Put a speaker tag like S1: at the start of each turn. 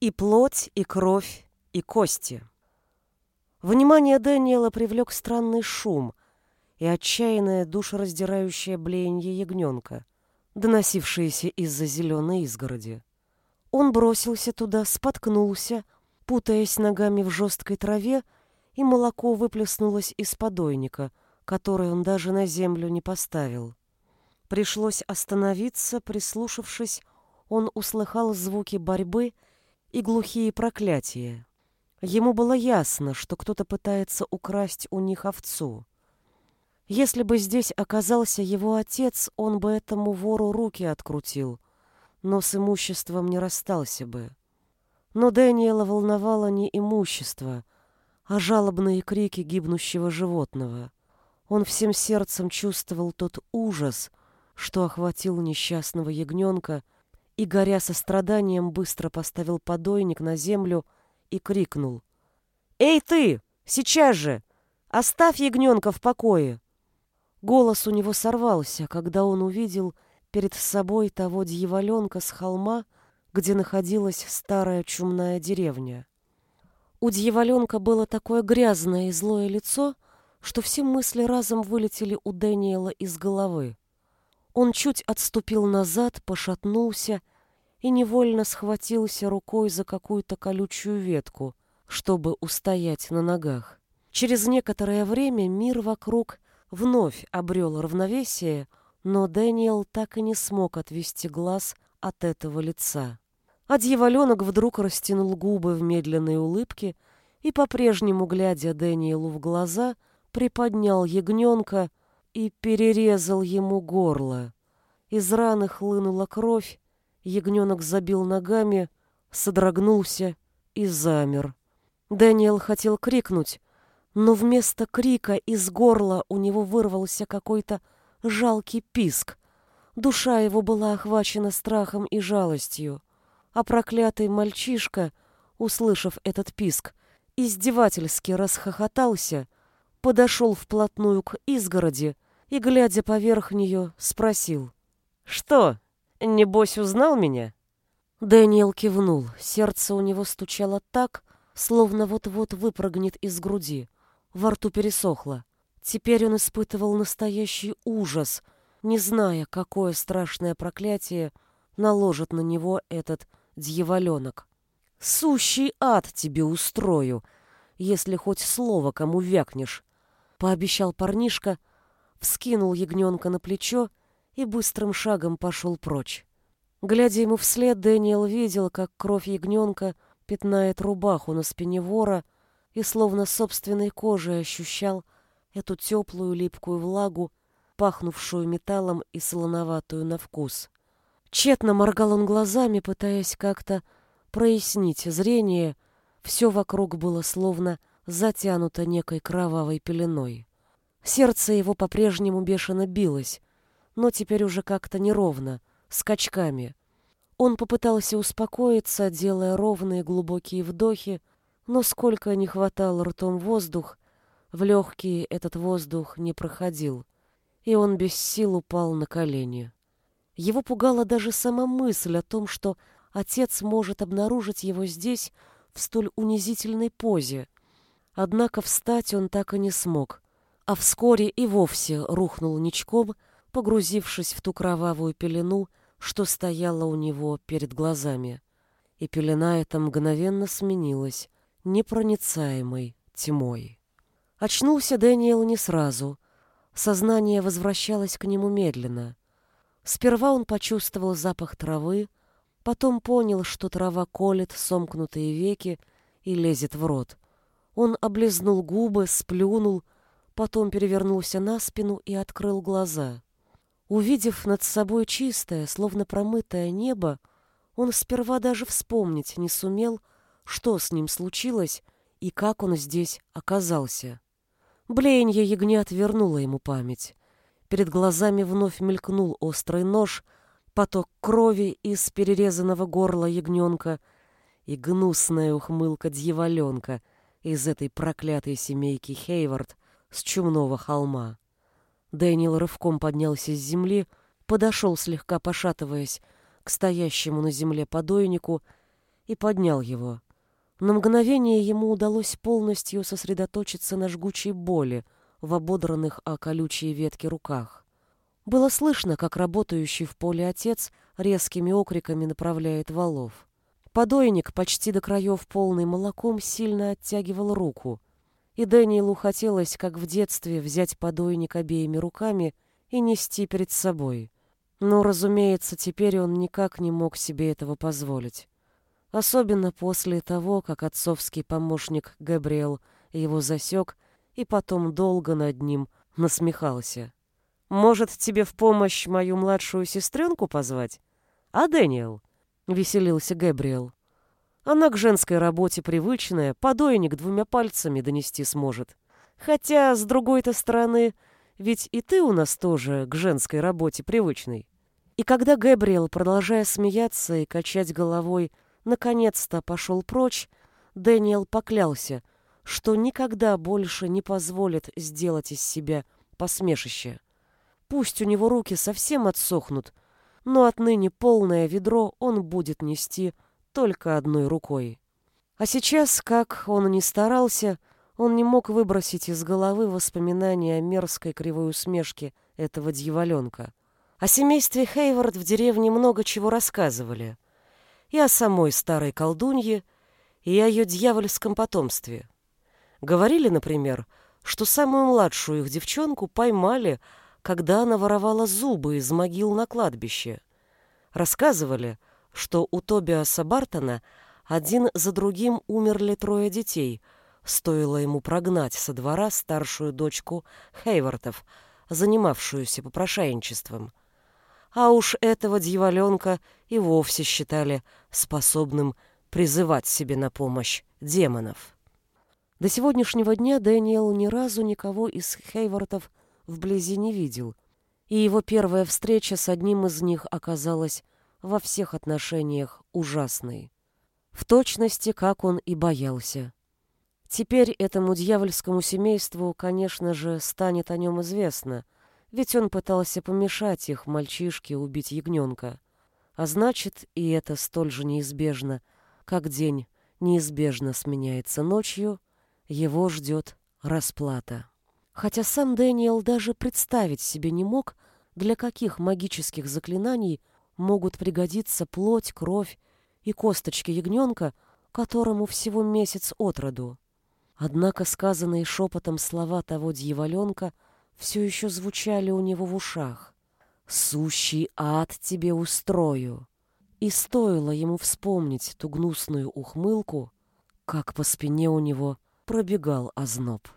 S1: И плоть, и кровь, и кости. Внимание Дэниела привлек странный шум и отчаянное душераздирающее блеяние ягненка, доносившееся из-за зеленой изгороди. Он бросился туда, споткнулся, путаясь ногами в жесткой траве, и молоко выплеснулось из подойника, который он даже на землю не поставил. Пришлось остановиться, прислушавшись, он услыхал звуки борьбы и глухие проклятия. Ему было ясно, что кто-то пытается украсть у них овцу. Если бы здесь оказался его отец, он бы этому вору руки открутил, но с имуществом не расстался бы. Но Дэниела волновало не имущество, а жалобные крики гибнущего животного. Он всем сердцем чувствовал тот ужас, что охватил несчастного ягненка, и, горя состраданием, быстро поставил подойник на землю и крикнул. «Эй ты! Сейчас же! Оставь ягненка в покое!» Голос у него сорвался, когда он увидел перед собой того дьяволенка с холма, где находилась старая чумная деревня. У дьяволенка было такое грязное и злое лицо, что все мысли разом вылетели у Дэниела из головы. Он чуть отступил назад, пошатнулся и невольно схватился рукой за какую-то колючую ветку, чтобы устоять на ногах. Через некоторое время мир вокруг вновь обрел равновесие, но Дэниел так и не смог отвести глаз от этого лица. А дьяволенок вдруг растянул губы в медленной улыбке и, по-прежнему глядя Дэниелу в глаза, приподнял ягненка и перерезал ему горло. Из раны хлынула кровь, ягненок забил ногами, содрогнулся и замер. Дэниел хотел крикнуть, но вместо крика из горла у него вырвался какой-то жалкий писк. Душа его была охвачена страхом и жалостью, а проклятый мальчишка, услышав этот писк, издевательски расхохотался, подошел вплотную к изгороди и, глядя поверх нее, спросил. «Что, небось узнал меня?» Дэниел кивнул. Сердце у него стучало так, словно вот-вот выпрыгнет из груди. Во рту пересохло. Теперь он испытывал настоящий ужас, не зная, какое страшное проклятие наложит на него этот дьяволенок. «Сущий ад тебе устрою, если хоть слово кому вякнешь», — пообещал парнишка, вскинул ягненка на плечо и быстрым шагом пошел прочь. Глядя ему вслед, Дэниел видел, как кровь ягненка пятнает рубаху на спине вора и словно собственной кожей ощущал эту теплую липкую влагу, пахнувшую металлом и солоноватую на вкус. Тщетно моргал он глазами, пытаясь как-то прояснить зрение, все вокруг было словно затянуто некой кровавой пеленой. Сердце его по-прежнему бешено билось, но теперь уже как-то неровно, скачками. Он попытался успокоиться, делая ровные глубокие вдохи, но сколько не хватало ртом воздух, в легкие этот воздух не проходил, и он без сил упал на колени. Его пугала даже сама мысль о том, что отец может обнаружить его здесь в столь унизительной позе. Однако встать он так и не смог, а вскоре и вовсе рухнул ничком, погрузившись в ту кровавую пелену, что стояла у него перед глазами. И пелена эта мгновенно сменилась непроницаемой тьмой. Очнулся Дэниел не сразу. Сознание возвращалось к нему медленно. Сперва он почувствовал запах травы, потом понял, что трава колет сомкнутые веки и лезет в рот. Он облизнул губы, сплюнул, потом перевернулся на спину и открыл глаза. Увидев над собой чистое, словно промытое небо, он сперва даже вспомнить не сумел, что с ним случилось и как он здесь оказался. Блеяние ягнят вернуло ему память. Перед глазами вновь мелькнул острый нож, поток крови из перерезанного горла ягненка и гнусная ухмылка дьяволенка из этой проклятой семейки Хейвард с чумного холма. Дэниел рывком поднялся с земли, подошел, слегка пошатываясь, к стоящему на земле подойнику и поднял его. На мгновение ему удалось полностью сосредоточиться на жгучей боли в ободранных о колючие ветки руках. Было слышно, как работающий в поле отец резкими окриками направляет валов. Подойник, почти до краев полный молоком, сильно оттягивал руку. И Дэниелу хотелось, как в детстве, взять подойник обеими руками и нести перед собой. Но, разумеется, теперь он никак не мог себе этого позволить. Особенно после того, как отцовский помощник Габриэл его засек и потом долго над ним насмехался. «Может, тебе в помощь мою младшую сестренку позвать? А Дэниел?» — веселился Габриэл. «Она к женской работе привычная, подойник двумя пальцами донести сможет. Хотя, с другой-то стороны, ведь и ты у нас тоже к женской работе привычный». И когда Габриэл, продолжая смеяться и качать головой, наконец-то пошел прочь, Дэниел поклялся, что никогда больше не позволит сделать из себя посмешище. Пусть у него руки совсем отсохнут, но отныне полное ведро он будет нести только одной рукой. А сейчас, как он ни старался, он не мог выбросить из головы воспоминания о мерзкой кривой усмешке этого дьяволенка. О семействе Хейвард в деревне много чего рассказывали — и о самой старой колдунье, и о ее дьявольском потомстве. Говорили, например, что самую младшую их девчонку поймали, когда она воровала зубы из могил на кладбище. Рассказывали, что у Тобиаса Бартона один за другим умерли трое детей, стоило ему прогнать со двора старшую дочку Хейвартов, занимавшуюся попрошайничеством а уж этого дьяволенка и вовсе считали способным призывать себе на помощь демонов. До сегодняшнего дня Дэниел ни разу никого из Хейвартов вблизи не видел, и его первая встреча с одним из них оказалась во всех отношениях ужасной. В точности, как он и боялся. Теперь этому дьявольскому семейству, конечно же, станет о нем известно — ведь он пытался помешать их мальчишке убить ягненка. А значит, и это столь же неизбежно, как день неизбежно сменяется ночью, его ждет расплата. Хотя сам Дэниел даже представить себе не мог, для каких магических заклинаний могут пригодиться плоть, кровь и косточки ягненка, которому всего месяц от роду. Однако сказанные шепотом слова того дьяволенка — все еще звучали у него в ушах. «Сущий ад тебе устрою!» И стоило ему вспомнить ту гнусную ухмылку, как по спине у него пробегал озноб.